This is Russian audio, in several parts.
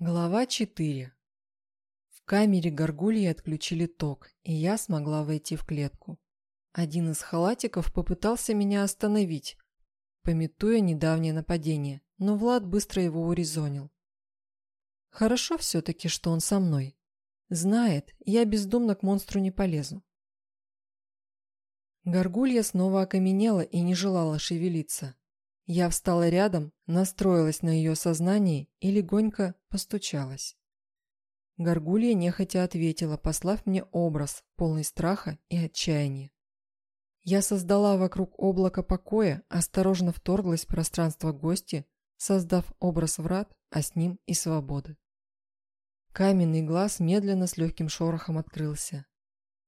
Глава 4. В камере горгульи отключили ток, и я смогла войти в клетку. Один из халатиков попытался меня остановить, пометуя недавнее нападение, но Влад быстро его урезонил. Хорошо все-таки, что он со мной. Знает, я бездумно к монстру не полезу. Горгулья снова окаменела и не желала шевелиться. Я встала рядом, настроилась на ее сознание и легонько постучалась. Горгулья нехотя ответила, послав мне образ, полный страха и отчаяния. Я создала вокруг облака покоя, осторожно вторглась в пространство гости, создав образ врат, а с ним и свободы. Каменный глаз медленно с легким шорохом открылся.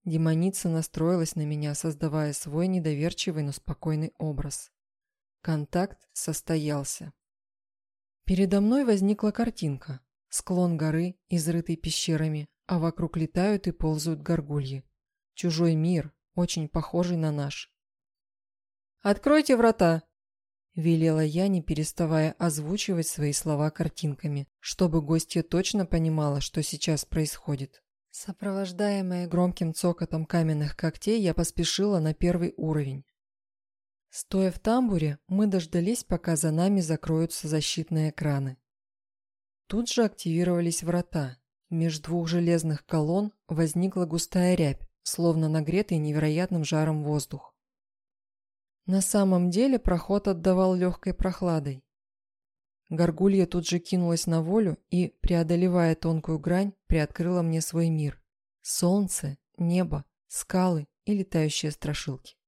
Демоница настроилась на меня, создавая свой недоверчивый, но спокойный образ. Контакт состоялся. Передо мной возникла картинка. Склон горы, изрытый пещерами, а вокруг летают и ползают горгульи. Чужой мир, очень похожий на наш. «Откройте врата!» Велела я, не переставая озвучивать свои слова картинками, чтобы гостья точно понимала, что сейчас происходит. Сопровождаемая громким цокотом каменных когтей, я поспешила на первый уровень. Стоя в тамбуре, мы дождались, пока за нами закроются защитные экраны. Тут же активировались врата. Между двух железных колонн возникла густая рябь, словно нагретый невероятным жаром воздух. На самом деле проход отдавал легкой прохладой. Горгулья тут же кинулась на волю и, преодолевая тонкую грань, приоткрыла мне свой мир. Солнце, небо, скалы и летающие страшилки.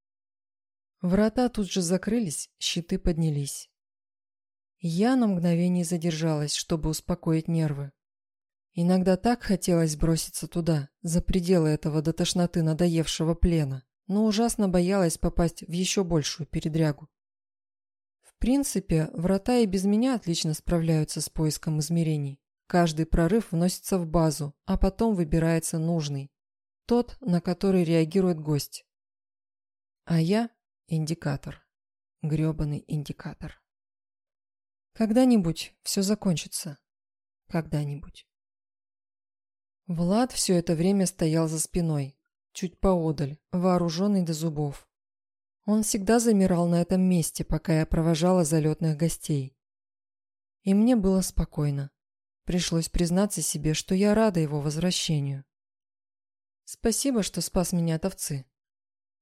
Врата тут же закрылись, щиты поднялись. Я на мгновение задержалась, чтобы успокоить нервы. Иногда так хотелось броситься туда, за пределы этого до тошноты надоевшего плена, но ужасно боялась попасть в еще большую передрягу. В принципе, врата и без меня отлично справляются с поиском измерений. Каждый прорыв вносится в базу, а потом выбирается нужный. Тот, на который реагирует гость. А я Индикатор. грёбаный индикатор. Когда-нибудь все закончится. Когда-нибудь. Влад все это время стоял за спиной, чуть поодаль, вооруженный до зубов. Он всегда замирал на этом месте, пока я провожала залетных гостей. И мне было спокойно. Пришлось признаться себе, что я рада его возвращению. Спасибо, что спас меня от овцы.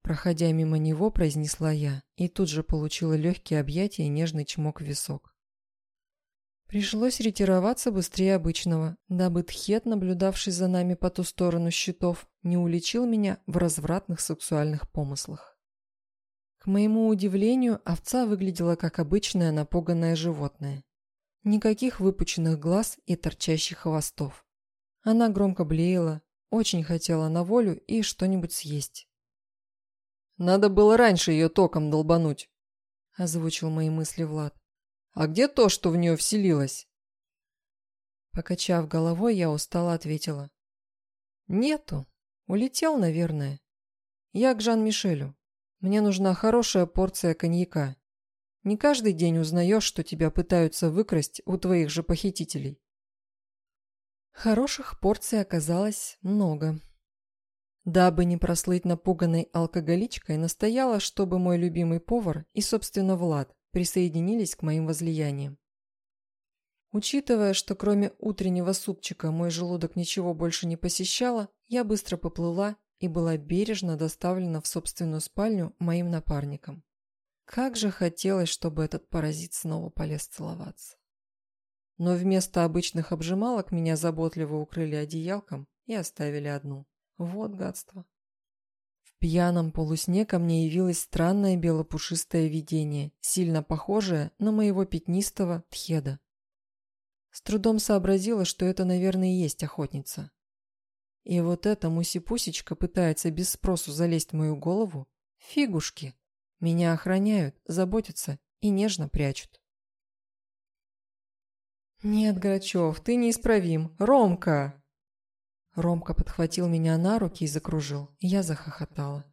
Проходя мимо него, произнесла я и тут же получила легкие объятия и нежный чмок в висок. Пришлось ретироваться быстрее обычного, дабы Тхет, наблюдавший за нами по ту сторону щитов, не уличил меня в развратных сексуальных помыслах. К моему удивлению, овца выглядела как обычное напуганное животное. Никаких выпученных глаз и торчащих хвостов. Она громко блеяла, очень хотела на волю и что-нибудь съесть. Надо было раньше ее током долбануть», – озвучил мои мысли Влад. «А где то, что в нее вселилось?» Покачав головой, я устало ответила. «Нету. Улетел, наверное. Я к Жан-Мишелю. Мне нужна хорошая порция коньяка. Не каждый день узнаешь, что тебя пытаются выкрасть у твоих же похитителей». Хороших порций оказалось много. Дабы не прослыть напуганной алкоголичкой, настояла, чтобы мой любимый повар и, собственно, Влад присоединились к моим возлияниям. Учитывая, что кроме утреннего супчика мой желудок ничего больше не посещало, я быстро поплыла и была бережно доставлена в собственную спальню моим напарником. Как же хотелось, чтобы этот паразит снова полез целоваться. Но вместо обычных обжималок меня заботливо укрыли одеялком и оставили одну. Вот гадство. В пьяном полусне ко мне явилось странное белопушистое видение, сильно похожее на моего пятнистого тхеда. С трудом сообразила, что это, наверное, и есть охотница. И вот эта мусипусечка пытается без спросу залезть в мою голову. Фигушки. Меня охраняют, заботятся и нежно прячут. «Нет, Грачев, ты неисправим. Ромка!» Ромка подхватил меня на руки и закружил, я захохотала.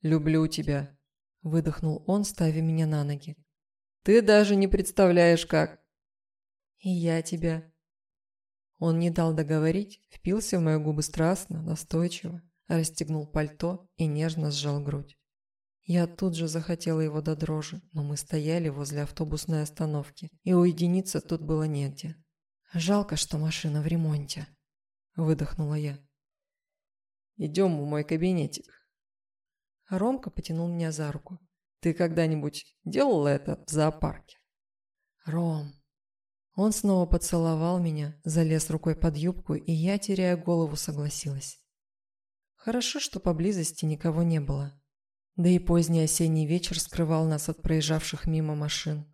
«Люблю тебя», – выдохнул он, ставя меня на ноги. «Ты даже не представляешь, как!» «И я тебя», Он не дал договорить, впился в мои губы страстно, настойчиво, расстегнул пальто и нежно сжал грудь. Я тут же захотела его до дрожи, но мы стояли возле автобусной остановки, и уединиться тут было негде. «Жалко, что машина в ремонте», – выдохнула я. «Идем в мой кабинетик». Ромка потянул меня за руку. «Ты когда-нибудь делала это в зоопарке?» «Ром». Он снова поцеловал меня, залез рукой под юбку, и я, теряя голову, согласилась. Хорошо, что поблизости никого не было. Да и поздний осенний вечер скрывал нас от проезжавших мимо машин.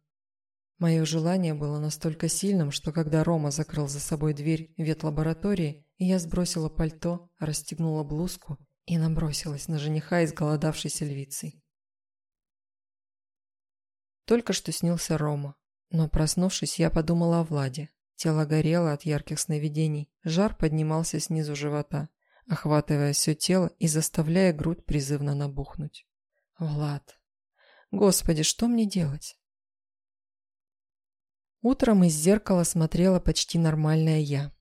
Мое желание было настолько сильным, что когда Рома закрыл за собой дверь ветлаборатории, я сбросила пальто, расстегнула блузку и набросилась на жениха изголодавшейся львицей. Только что снился Рома, но проснувшись, я подумала о Владе. Тело горело от ярких сновидений, жар поднимался снизу живота, охватывая все тело и заставляя грудь призывно набухнуть. Влад. Господи, что мне делать? Утром из зеркала смотрела почти нормальная я.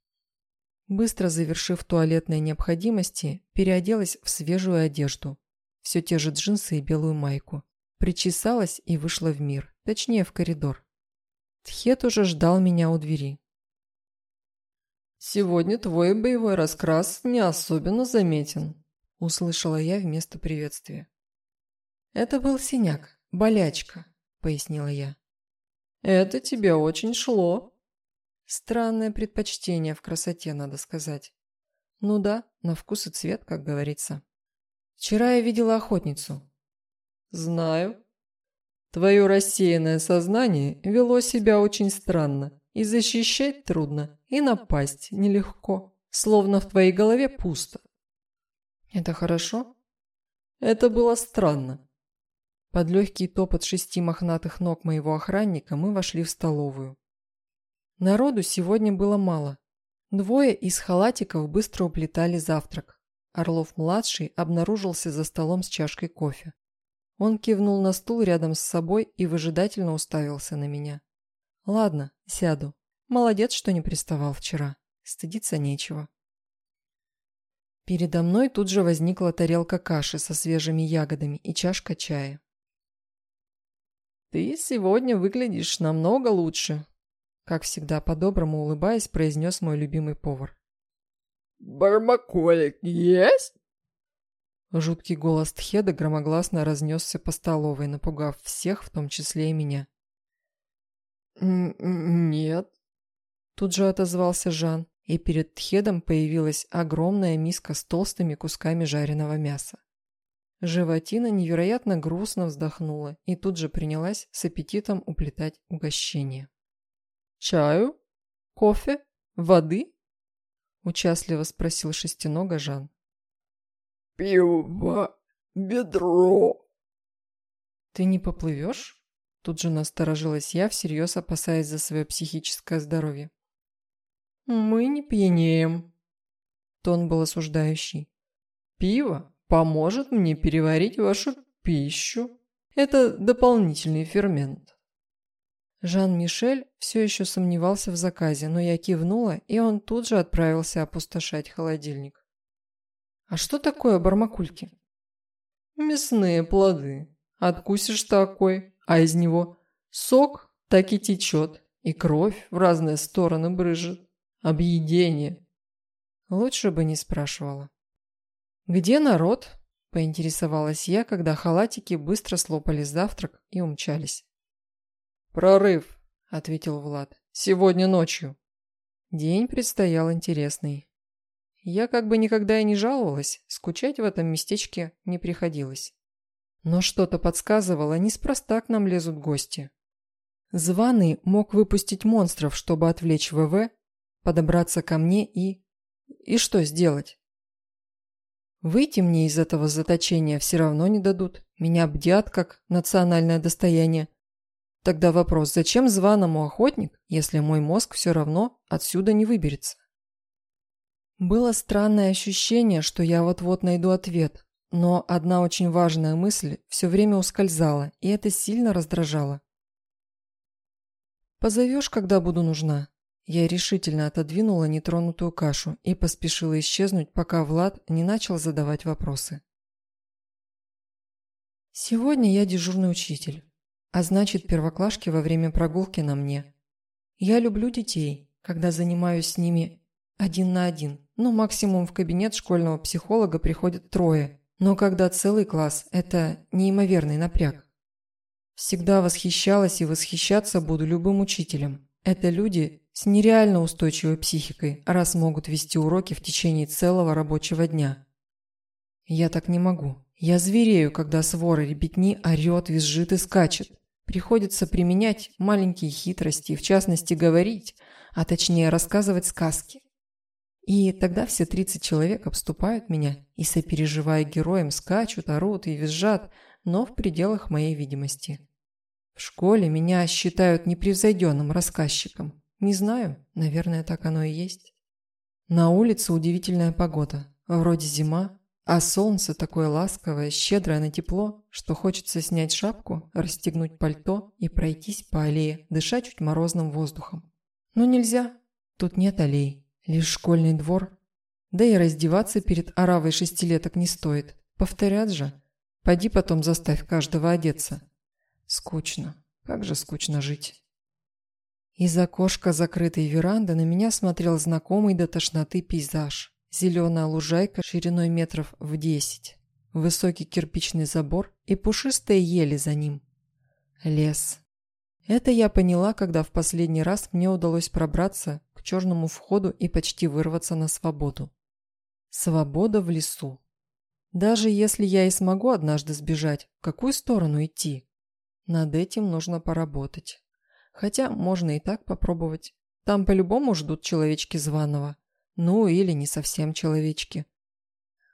Быстро завершив туалетные необходимости, переоделась в свежую одежду. Все те же джинсы и белую майку. Причесалась и вышла в мир, точнее в коридор. Тхет уже ждал меня у двери. «Сегодня твой боевой раскрас не особенно заметен», – услышала я вместо приветствия. «Это был синяк, болячка», – пояснила я. «Это тебе очень шло». Странное предпочтение в красоте, надо сказать. Ну да, на вкус и цвет, как говорится. Вчера я видела охотницу. Знаю. Твое рассеянное сознание вело себя очень странно. И защищать трудно, и напасть нелегко. Словно в твоей голове пусто. Это хорошо? Это было странно. Под легкий топот шести мохнатых ног моего охранника мы вошли в столовую. Народу сегодня было мало. Двое из халатиков быстро уплетали завтрак. Орлов-младший обнаружился за столом с чашкой кофе. Он кивнул на стул рядом с собой и выжидательно уставился на меня. «Ладно, сяду. Молодец, что не приставал вчера. Стыдиться нечего». Передо мной тут же возникла тарелка каши со свежими ягодами и чашка чая. «Ты сегодня выглядишь намного лучше», как всегда по-доброму улыбаясь, произнес мой любимый повар. «Бармаколик есть?» Жуткий голос Тхеда громогласно разнесся по столовой, напугав всех, в том числе и меня. «Нет», Тут же отозвался Жан, и перед Тхедом появилась огромная миска с толстыми кусками жареного мяса. Животина невероятно грустно вздохнула и тут же принялась с аппетитом уплетать угощение. «Чаю? Кофе? Воды?» – участливо спросил шестинога Жан. «Пиво, бедро!» «Ты не поплывешь?» Тут же насторожилась я, всерьез опасаясь за свое психическое здоровье. «Мы не пьянеем», – тон был осуждающий. «Пиво поможет мне переварить вашу пищу. Это дополнительный фермент. Жан-Мишель все еще сомневался в заказе, но я кивнула, и он тут же отправился опустошать холодильник. «А что такое бармакульки?» «Мясные плоды. Откусишь такой, а из него сок так и течет, и кровь в разные стороны брыжет. Объедение». Лучше бы не спрашивала. «Где народ?» – поинтересовалась я, когда халатики быстро слопали завтрак и умчались. «Прорыв», – ответил Влад. «Сегодня ночью». День предстоял интересный. Я как бы никогда и не жаловалась, скучать в этом местечке не приходилось. Но что-то подсказывало, неспроста к нам лезут гости. Званый мог выпустить монстров, чтобы отвлечь ВВ, подобраться ко мне и... И что сделать? Выйти мне из этого заточения все равно не дадут. Меня бдят как национальное достояние. Тогда вопрос, зачем званому охотник, если мой мозг все равно отсюда не выберется? Было странное ощущение, что я вот-вот найду ответ, но одна очень важная мысль все время ускользала, и это сильно раздражало. «Позовешь, когда буду нужна?» Я решительно отодвинула нетронутую кашу и поспешила исчезнуть, пока Влад не начал задавать вопросы. Сегодня я дежурный учитель, а значит, первоклашки во время прогулки на мне. Я люблю детей, когда занимаюсь с ними один на один, ну максимум в кабинет школьного психолога приходят трое, но когда целый класс – это неимоверный напряг. Всегда восхищалась и восхищаться буду любым учителем. Это люди с нереально устойчивой психикой, раз могут вести уроки в течение целого рабочего дня. Я так не могу. Я зверею, когда свора ребятни орёт, визжит и скачет. Приходится применять маленькие хитрости, в частности говорить, а точнее рассказывать сказки. И тогда все 30 человек обступают меня и, сопереживая героям, скачут, орут и визжат, но в пределах моей видимости. В школе меня считают непревзойденным рассказчиком. Не знаю, наверное, так оно и есть. На улице удивительная погода. Вроде зима, а солнце такое ласковое, щедрое на тепло, что хочется снять шапку, расстегнуть пальто и пройтись по аллее, дышать чуть морозным воздухом. Но нельзя. Тут нет аллей, лишь школьный двор. Да и раздеваться перед оравой шестилеток не стоит. Повторят же. Пойди потом заставь каждого одеться. Скучно. Как же скучно жить. Из окошка закрытой веранды на меня смотрел знакомый до тошноты пейзаж. Зеленая лужайка шириной метров в десять. Высокий кирпичный забор и пушистые ели за ним. Лес. Это я поняла, когда в последний раз мне удалось пробраться к черному входу и почти вырваться на свободу. Свобода в лесу. Даже если я и смогу однажды сбежать, в какую сторону идти? Над этим нужно поработать. Хотя можно и так попробовать. Там по-любому ждут человечки званого. Ну или не совсем человечки.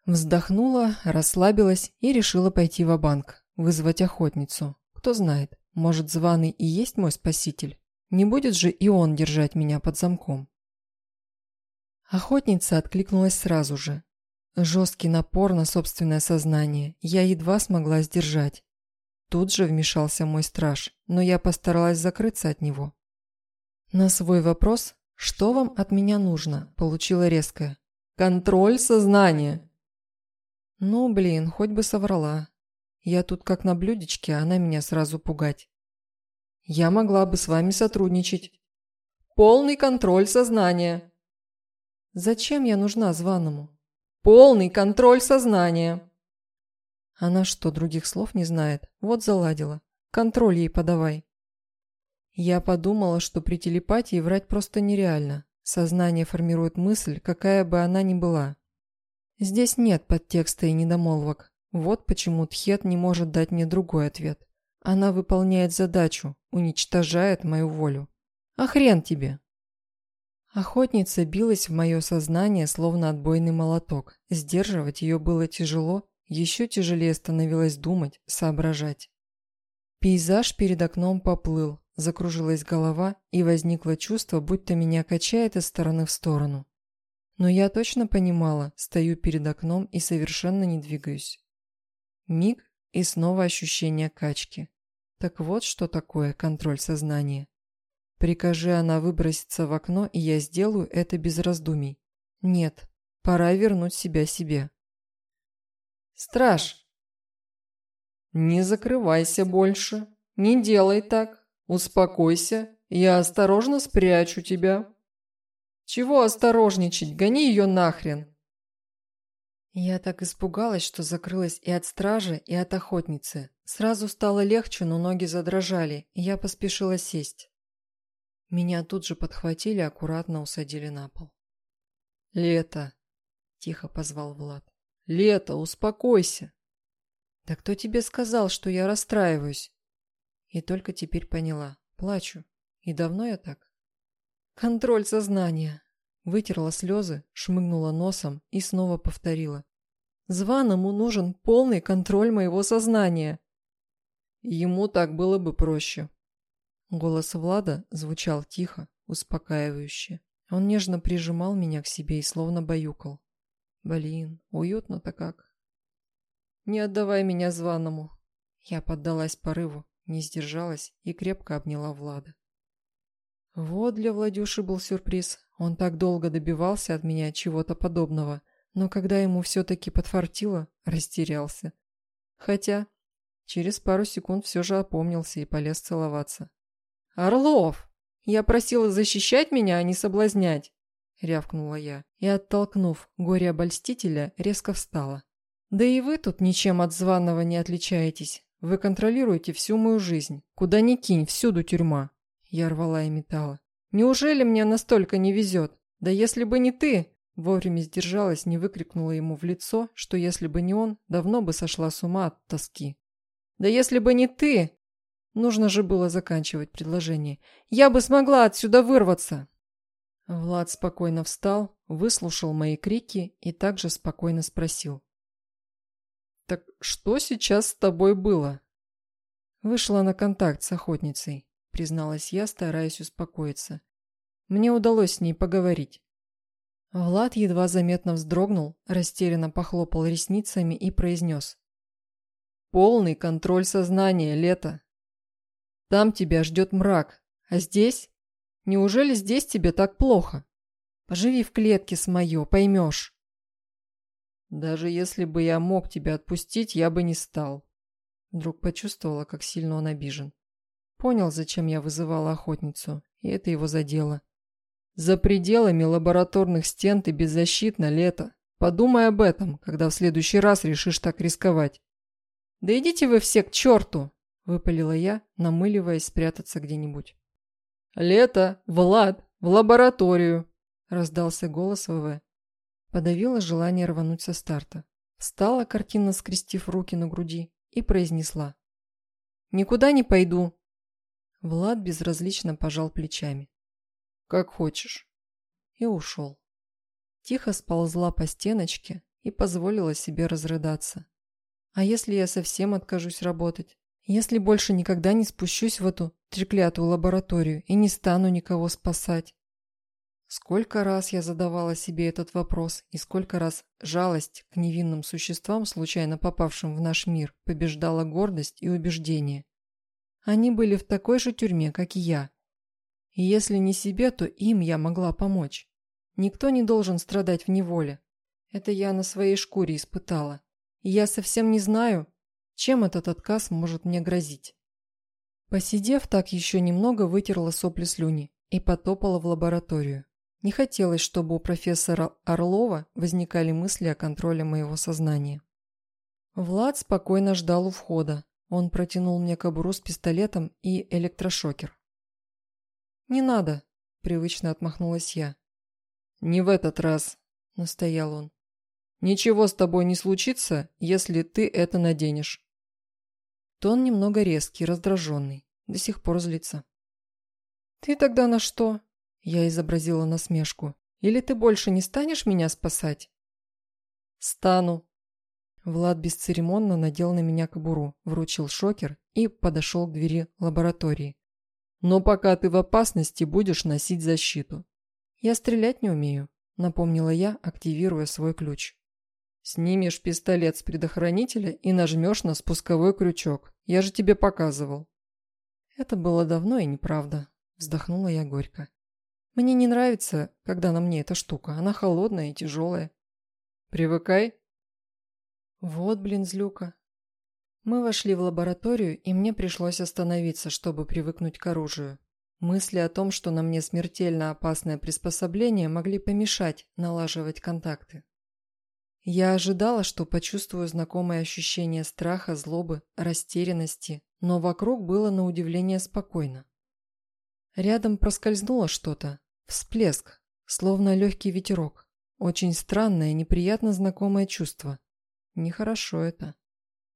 Вздохнула, расслабилась и решила пойти в банк вызвать охотницу. Кто знает, может званый и есть мой спаситель. Не будет же и он держать меня под замком. Охотница откликнулась сразу же. Жесткий напор на собственное сознание я едва смогла сдержать. Тут же вмешался мой страж, но я постаралась закрыться от него. На свой вопрос «Что вам от меня нужно?» получила резкое «Контроль сознания». Ну, блин, хоть бы соврала. Я тут как на блюдечке, а она меня сразу пугать. Я могла бы с вами сотрудничать. Полный контроль сознания. Зачем я нужна званому? Полный контроль сознания. Она что, других слов не знает? Вот заладила. Контроль ей подавай. Я подумала, что при телепатии врать просто нереально. Сознание формирует мысль, какая бы она ни была. Здесь нет подтекста и недомолвок. Вот почему Тхет не может дать мне другой ответ. Она выполняет задачу, уничтожает мою волю. А хрен тебе. Охотница билась в мое сознание, словно отбойный молоток. Сдерживать ее было тяжело еще тяжелее становилось думать, соображать. Пейзаж перед окном поплыл, закружилась голова и возникло чувство, будто меня качает из стороны в сторону. Но я точно понимала, стою перед окном и совершенно не двигаюсь. Миг и снова ощущение качки. Так вот, что такое контроль сознания. Прикажи она выброситься в окно, и я сделаю это без раздумий. Нет, пора вернуть себя себе. «Страж!» «Не закрывайся больше. Не делай так. Успокойся. Я осторожно спрячу тебя». «Чего осторожничать? Гони ее нахрен!» Я так испугалась, что закрылась и от стражи, и от охотницы. Сразу стало легче, но ноги задрожали, и я поспешила сесть. Меня тут же подхватили, аккуратно усадили на пол. «Лето!» – тихо позвал Влад. Лето, успокойся. Да кто тебе сказал, что я расстраиваюсь? И только теперь поняла. Плачу. И давно я так? Контроль сознания. Вытерла слезы, шмыгнула носом и снова повторила. Званому нужен полный контроль моего сознания. Ему так было бы проще. Голос Влада звучал тихо, успокаивающе. Он нежно прижимал меня к себе и словно баюкал. Блин, уютно-то как. Не отдавай меня званому. Я поддалась порыву, не сдержалась и крепко обняла Влада. Вот для Владюши был сюрприз. Он так долго добивался от меня чего-то подобного, но когда ему все-таки подфартило, растерялся. Хотя через пару секунд все же опомнился и полез целоваться. «Орлов! Я просила защищать меня, а не соблазнять!» — рявкнула я, и, оттолкнув горе-обольстителя, резко встала. «Да и вы тут ничем от званого не отличаетесь. Вы контролируете всю мою жизнь. Куда ни кинь, всюду тюрьма. Я рвала и металла. «Неужели мне настолько не везет? Да если бы не ты!» Вовремя сдержалась, не выкрикнула ему в лицо, что если бы не он, давно бы сошла с ума от тоски. «Да если бы не ты!» Нужно же было заканчивать предложение. «Я бы смогла отсюда вырваться!» Влад спокойно встал, выслушал мои крики и также спокойно спросил. «Так что сейчас с тобой было?» Вышла на контакт с охотницей призналась я, стараясь успокоиться. Мне удалось с ней поговорить. Влад едва заметно вздрогнул, растерянно похлопал ресницами и произнес. «Полный контроль сознания, Лето. Там тебя ждет мрак, а здесь? Неужели здесь тебе так плохо? Поживи в клетке с моё, поймешь». «Даже если бы я мог тебя отпустить, я бы не стал». Вдруг почувствовала, как сильно он обижен. Понял, зачем я вызывала охотницу, и это его задело. За пределами лабораторных стен ты беззащитна, Лето. Подумай об этом, когда в следующий раз решишь так рисковать. Да идите вы все к черту, выпалила я, намыливаясь спрятаться где-нибудь. Лето, Влад, в лабораторию, раздался голос ВВ. Подавила желание рвануть со старта. Встала, картинно скрестив руки на груди, и произнесла. «Никуда не пойду. Влад безразлично пожал плечами. «Как хочешь». И ушел. Тихо сползла по стеночке и позволила себе разрыдаться. А если я совсем откажусь работать? Если больше никогда не спущусь в эту треклятую лабораторию и не стану никого спасать? Сколько раз я задавала себе этот вопрос, и сколько раз жалость к невинным существам, случайно попавшим в наш мир, побеждала гордость и убеждение. Они были в такой же тюрьме, как и я. И если не себе, то им я могла помочь. Никто не должен страдать в неволе. Это я на своей шкуре испытала. И я совсем не знаю, чем этот отказ может мне грозить. Посидев так еще немного, вытерла сопли слюни и потопала в лабораторию. Не хотелось, чтобы у профессора Орлова возникали мысли о контроле моего сознания. Влад спокойно ждал у входа, он протянул мне кобуру с пистолетом и электрошокер. «Не надо», – привычно отмахнулась я. «Не в этот раз», – настоял он. «Ничего с тобой не случится, если ты это наденешь». Тон немного резкий, раздраженный, до сих пор злится. «Ты тогда на что?» – я изобразила насмешку. «Или ты больше не станешь меня спасать?» «Стану», Влад бесцеремонно надел на меня кобуру, вручил шокер и подошел к двери лаборатории. «Но пока ты в опасности, будешь носить защиту». «Я стрелять не умею», – напомнила я, активируя свой ключ. «Снимешь пистолет с предохранителя и нажмешь на спусковой крючок. Я же тебе показывал». «Это было давно и неправда», – вздохнула я горько. «Мне не нравится, когда на мне эта штука. Она холодная и тяжелая». «Привыкай», вот, блин, злюка. Мы вошли в лабораторию, и мне пришлось остановиться, чтобы привыкнуть к оружию. Мысли о том, что на мне смертельно опасное приспособление, могли помешать налаживать контакты. Я ожидала, что почувствую знакомое ощущение страха, злобы, растерянности, но вокруг было на удивление спокойно. Рядом проскользнуло что-то, всплеск, словно легкий ветерок. Очень странное, неприятно знакомое чувство. Нехорошо это.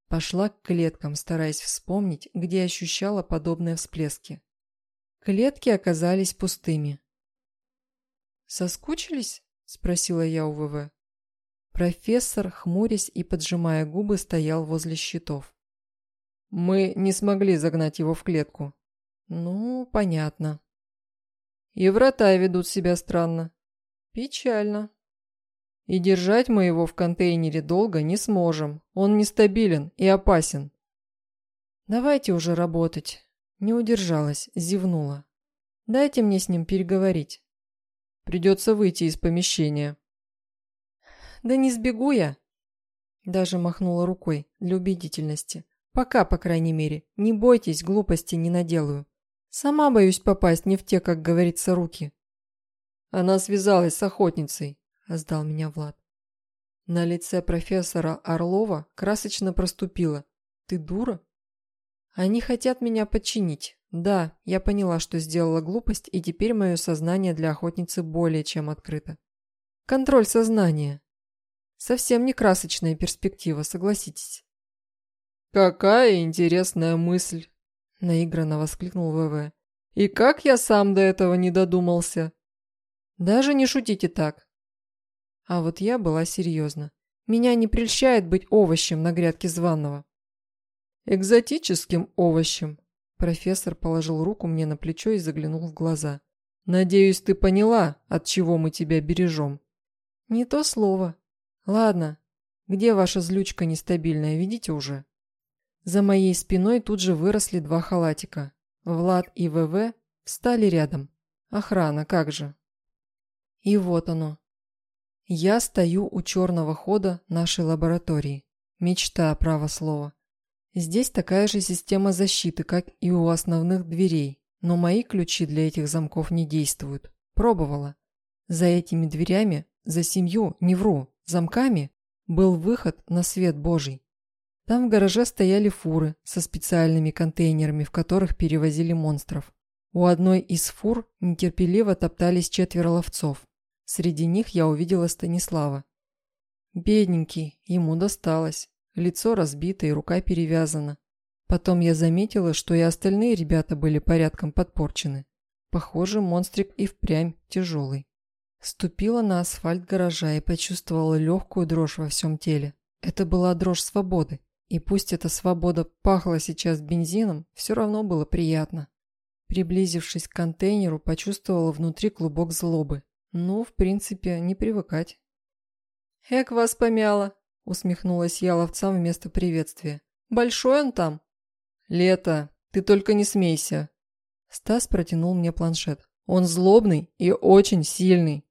Пошла к клеткам, стараясь вспомнить, где ощущала подобные всплески. Клетки оказались пустыми. «Соскучились?» – спросила я у ВВ. Профессор, хмурясь и поджимая губы, стоял возле щитов. «Мы не смогли загнать его в клетку». «Ну, понятно». «И врата ведут себя странно». «Печально», и держать мы его в контейнере долго не сможем. Он нестабилен и опасен. Давайте уже работать. Не удержалась, зевнула. Дайте мне с ним переговорить. Придется выйти из помещения. Да не сбегу я. Даже махнула рукой для убедительности. Пока, по крайней мере. Не бойтесь, глупости не наделаю. Сама боюсь попасть не в те, как говорится, руки. Она связалась с охотницей, сдал меня Влад. На лице профессора Орлова красочно проступило. Ты дура? Они хотят меня подчинить. Да, я поняла, что сделала глупость, и теперь мое сознание для охотницы более чем открыто. Контроль сознания. Совсем не красочная перспектива, согласитесь. «Какая интересная мысль!» – наигранно воскликнул ВВ. «И как я сам до этого не додумался?» «Даже не шутите так!» А вот я была серьезна. Меня не прельщает быть овощем на грядке званого. «Экзотическим овощем!» Профессор положил руку мне на плечо и заглянул в глаза. «Надеюсь, ты поняла, от чего мы тебя бережем?» «Не то слово. Ладно. Где ваша злючка нестабильная, видите уже?» За моей спиной тут же выросли два халатика. Влад и ВВ встали рядом. Охрана, как же. И вот оно. Я стою у черного хода нашей лаборатории. Мечта, право слова. Здесь такая же система защиты, как и у основных дверей, но мои ключи для этих замков не действуют. Пробовала. За этими дверями, за семью, не вру, замками, был выход на свет Божий. Там в гараже стояли фуры со специальными контейнерами, в которых перевозили монстров. У одной из фур нетерпеливо топтались четверо ловцов. Среди них я увидела Станислава. Бедненький, ему досталось. Лицо разбито и рука перевязана. Потом я заметила, что и остальные ребята были порядком подпорчены. Похоже, монстрик и впрямь тяжелый. Ступила на асфальт гаража и почувствовала легкую дрожь во всем теле. Это была дрожь свободы. И пусть эта свобода пахла сейчас бензином, все равно было приятно. Приблизившись к контейнеру, почувствовала внутри клубок злобы. Ну, в принципе, не привыкать. «Эк вас помяло!» Усмехнулась я ловцам вместо приветствия. «Большой он там?» «Лето, ты только не смейся!» Стас протянул мне планшет. «Он злобный и очень сильный!»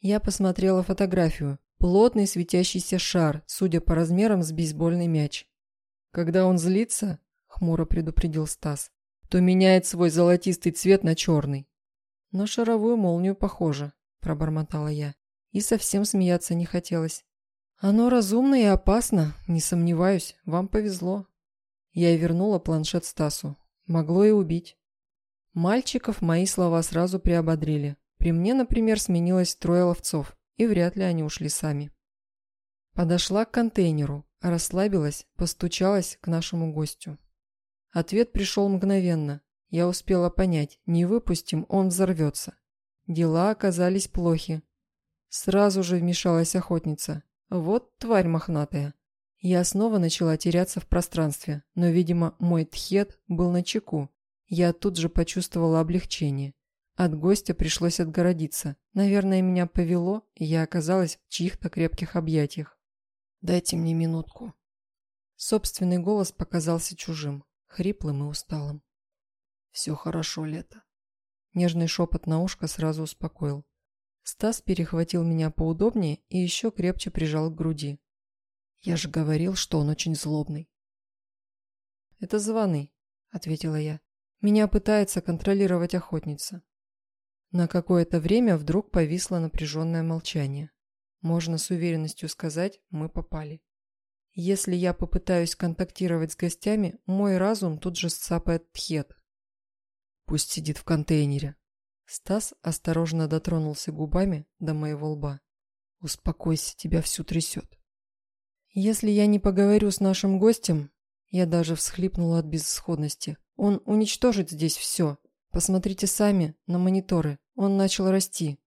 Я посмотрела фотографию. Плотный светящийся шар, судя по размерам, с бейсбольный мяч. «Когда он злится, — хмуро предупредил Стас, — то меняет свой золотистый цвет на черный». «На шаровую молнию похоже», — пробормотала я. И совсем смеяться не хотелось. «Оно разумно и опасно, не сомневаюсь. Вам повезло». Я вернула планшет Стасу. Могло и убить. Мальчиков мои слова сразу приободрили. При мне, например, сменилось трое ловцов, и вряд ли они ушли сами. Подошла к контейнеру, расслабилась, постучалась к нашему гостю. Ответ пришел мгновенно. Я успела понять, не выпустим, он взорвется. Дела оказались плохи. Сразу же вмешалась охотница. Вот тварь мохнатая. Я снова начала теряться в пространстве, но, видимо, мой тхет был на чеку. Я тут же почувствовала облегчение. От гостя пришлось отгородиться. Наверное, меня повело, и я оказалась в чьих-то крепких объятиях. «Дайте мне минутку». Собственный голос показался чужим, хриплым и усталым. «Все хорошо, Лето». Нежный шепот на ушко сразу успокоил. Стас перехватил меня поудобнее и еще крепче прижал к груди. Я же говорил, что он очень злобный. «Это званый», — ответила я. «Меня пытается контролировать охотница». На какое-то время вдруг повисло напряженное молчание. Можно с уверенностью сказать, мы попали. Если я попытаюсь контактировать с гостями, мой разум тут же сцапает тхет. Пусть сидит в контейнере, Стас осторожно дотронулся губами до моего лба. «Успокойся, тебя всю трясет». «Если я не поговорю с нашим гостем...» Я даже всхлипнула от безысходности. «Он уничтожит здесь все. Посмотрите сами на мониторы. Он начал расти».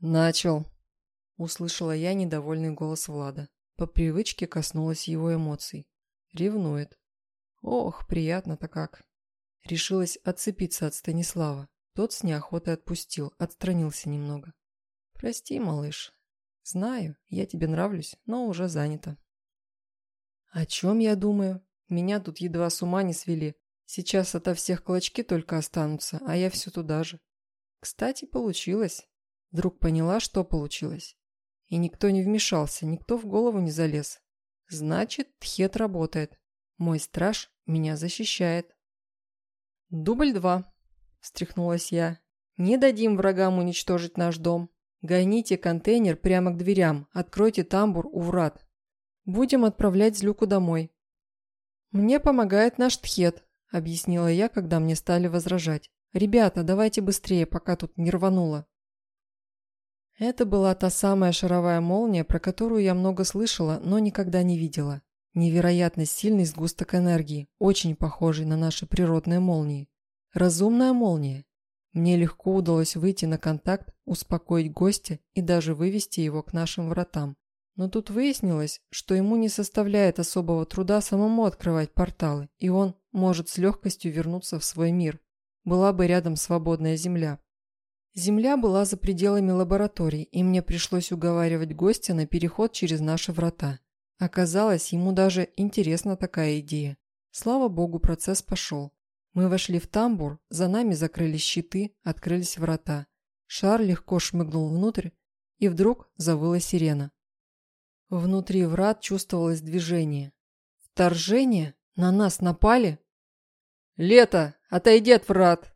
«Начал», — услышала я недовольный голос Влада. По привычке коснулась его эмоций. Ревнует. Ох, приятно-то как. Решилась отцепиться от Станислава. Тот с неохотой отпустил, отстранился немного. «Прости, малыш. Знаю, я тебе нравлюсь, но уже занято». «О чем я думаю? Меня тут едва с ума не свели. Сейчас ото всех клочки только останутся, а я все туда же. Кстати, получилось. Вдруг поняла, что получилось. И никто не вмешался, никто в голову не залез. Значит, Тхет работает. Мой страж меня защищает. Дубль два. Встряхнулась я. Не дадим врагам уничтожить наш дом. Гоните контейнер прямо к дверям, откройте тамбур у врат. Будем отправлять Злюку домой. Мне помогает наш Тхет, объяснила я, когда мне стали возражать. Ребята, давайте быстрее, пока тут не рвануло. Это была та самая шаровая молния, про которую я много слышала, но никогда не видела. Невероятно сильный сгусток энергии, очень похожий на наши природные молнии. Разумная молния. Мне легко удалось выйти на контакт, успокоить гостя и даже вывести его к нашим вратам. Но тут выяснилось, что ему не составляет особого труда самому открывать порталы, и он может с легкостью вернуться в свой мир. Была бы рядом свободная земля. Земля была за пределами лаборатории, и мне пришлось уговаривать гостя на переход через наши врата. Оказалось, ему даже интересна такая идея. Слава богу, процесс пошел. Мы вошли в тамбур, за нами закрылись щиты, открылись врата. Шар легко шмыгнул внутрь, и вдруг завыла сирена. Внутри врат чувствовалось движение. Вторжение? На нас напали? «Лето, отойди от врат!»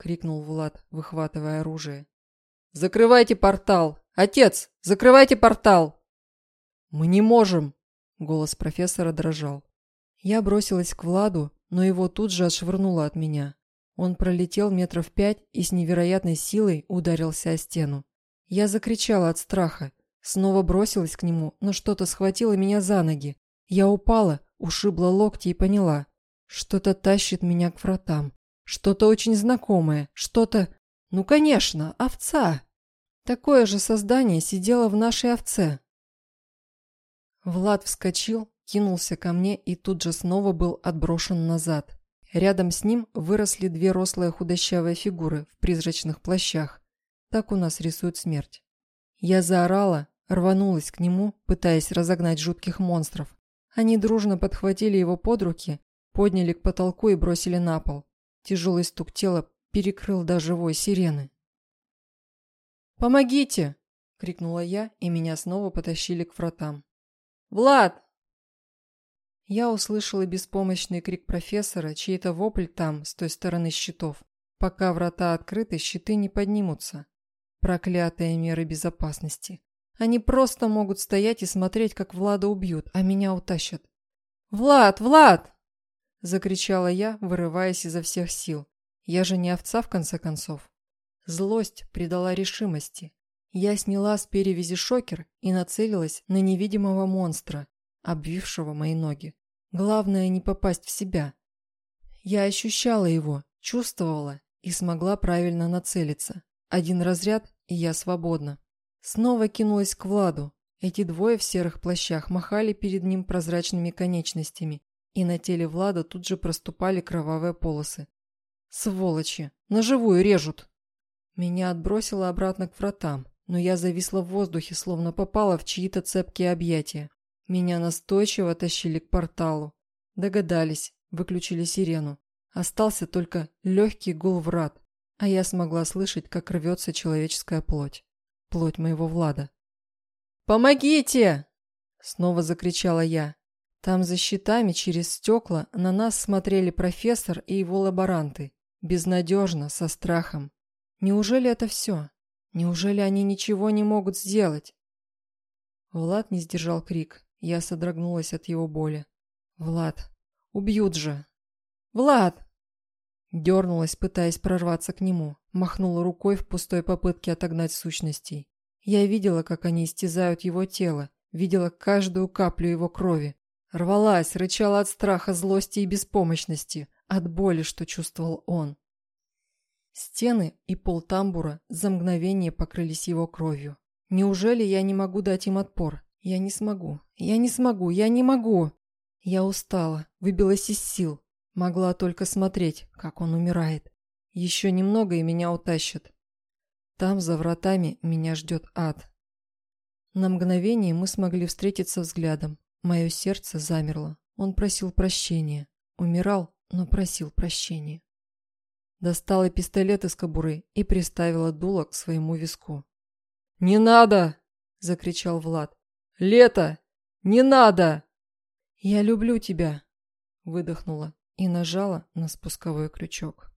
крикнул Влад, выхватывая оружие. «Закрывайте портал! Отец, закрывайте портал!» «Мы не можем!» – голос профессора дрожал. Я бросилась к Владу, но его тут же отшвырнуло от меня. Он пролетел метров пять и с невероятной силой ударился о стену. Я закричала от страха, снова бросилась к нему, но что-то схватило меня за ноги. Я упала, ушибла локти и поняла, что-то тащит меня к вратам. Что-то очень знакомое, что-то... Ну, конечно, овца. Такое же создание сидело в нашей овце. Влад вскочил, кинулся ко мне и тут же снова был отброшен назад. Рядом с ним выросли две рослые худощавые фигуры в призрачных плащах. Так у нас рисует смерть. Я заорала, рванулась к нему, пытаясь разогнать жутких монстров. Они дружно подхватили его под руки, подняли к потолку и бросили на пол. Тяжелый стук тела перекрыл даже вой сирены. «Помогите!» – крикнула я, и меня снова потащили к вратам. «Влад!» Я услышала беспомощный крик профессора, чей-то вопль там, с той стороны щитов. Пока врата открыты, щиты не поднимутся. Проклятые меры безопасности. Они просто могут стоять и смотреть, как Влада убьют, а меня утащат. «Влад! Влад!» – закричала я, вырываясь изо всех сил. Я же не овца, в конце концов. Злость придала решимости. Я сняла с перевязи шокер и нацелилась на невидимого монстра, обвившего мои ноги. Главное не попасть в себя. Я ощущала его, чувствовала и смогла правильно нацелиться. Один разряд, и я свободна. Снова кинулась к Владу. Эти двое в серых плащах махали перед ним прозрачными конечностями, и на теле Влада тут же проступали кровавые полосы. Сволочи! На живую режут! Меня отбросило обратно к вратам, но я зависла в воздухе, словно попала в чьи-то цепкие объятия. Меня настойчиво тащили к порталу. Догадались, выключили сирену. Остался только легкий гул врат, а я смогла слышать, как рвется человеческая плоть. Плоть моего Влада. «Помогите!» Снова закричала я. Там за щитами через стекла на нас смотрели профессор и его лаборанты. Безнадежно, со страхом. Неужели это все? Неужели они ничего не могут сделать? Влад не сдержал крик. Я содрогнулась от его боли. «Влад! Убьют же!» «Влад!» Дернулась, пытаясь прорваться к нему. Махнула рукой в пустой попытке отогнать сущностей. Я видела, как они истязают его тело. Видела каждую каплю его крови. Рвалась, рычала от страха, злости и беспомощности, от боли, что чувствовал он. Стены и пол тамбура за мгновение покрылись его кровью. Неужели я не могу дать им отпор? Я не смогу. Я не смогу. Я не могу. Я устала, выбилась из сил. Могла только смотреть, как он умирает. Еще немного и меня утащат. Там, за вратами, меня ждет ад. На мгновение мы смогли встретиться взглядом. Мое сердце замерло. Он просил прощения. Умирал, но просил прощения. Достала пистолет из кобуры и приставила дуло к своему виску. «Не надо!» – закричал Влад. «Лето! Не надо!» «Я люблю тебя!» – выдохнула и нажала на спусковой крючок.